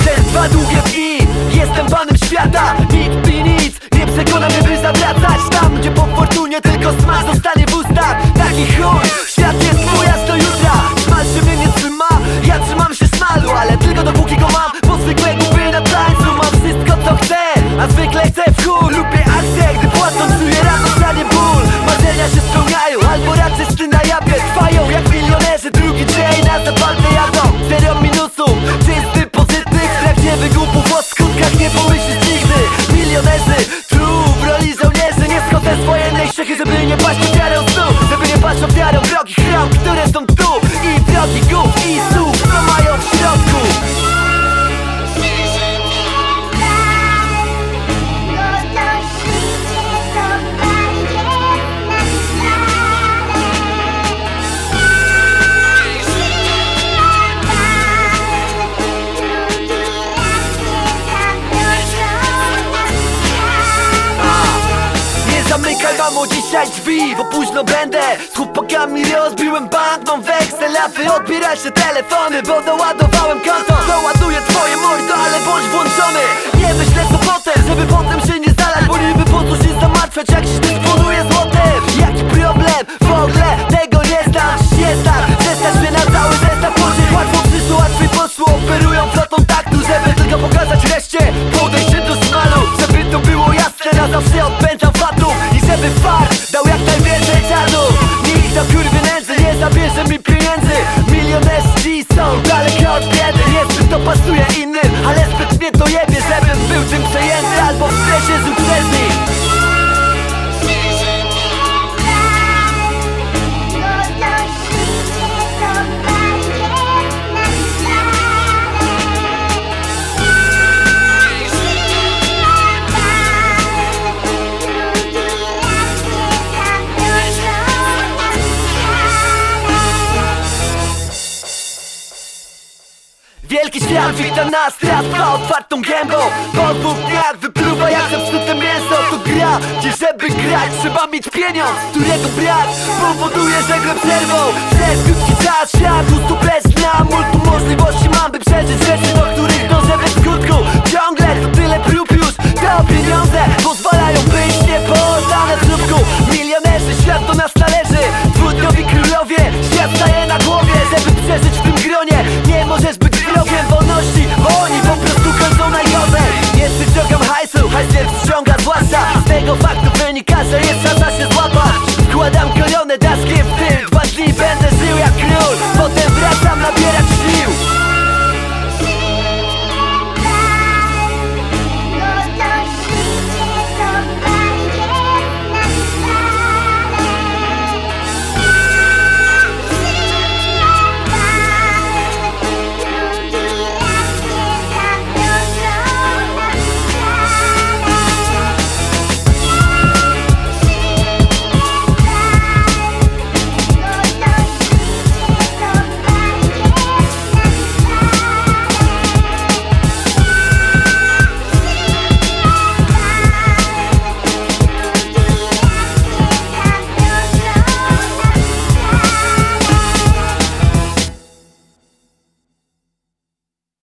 Przez dwa długie dni Jestem panem świata. Nikt mi nic nie przekona mnie by zawracać Tam gdzie po fortunie tylko smak zostanie w ustach. Taki chuj, sny na jabie mamo dzisiaj drzwi, bo późno będę. Z chłopakami rozbiłem bank, mam weksel A wy odbierajcie telefony, bo doładowałem konto. Doładuję twoje mordo, ale bądź to jebie Żebym był tym przejęty albo w stresie żył Wielki świat wita nas, teraz trwa otwartą gębą. Po dwóch dniach wypluwa jak zepsute mięso. To gra, gdzie żeby grać trzeba mieć pieniądz Którego brak powoduje, że grę przerwą. Przez krótki czas świat tu bez dna Multum możliwości mam, by przeżyć rzeczy, do których dążę bez skutku. Ciągle to tyle prób już, to pieniądze Pozwalają być niepoddane w Milionerzy, świat do nas należy i każe jeszcze za się złapać. Wkładam koronę daskiem w tył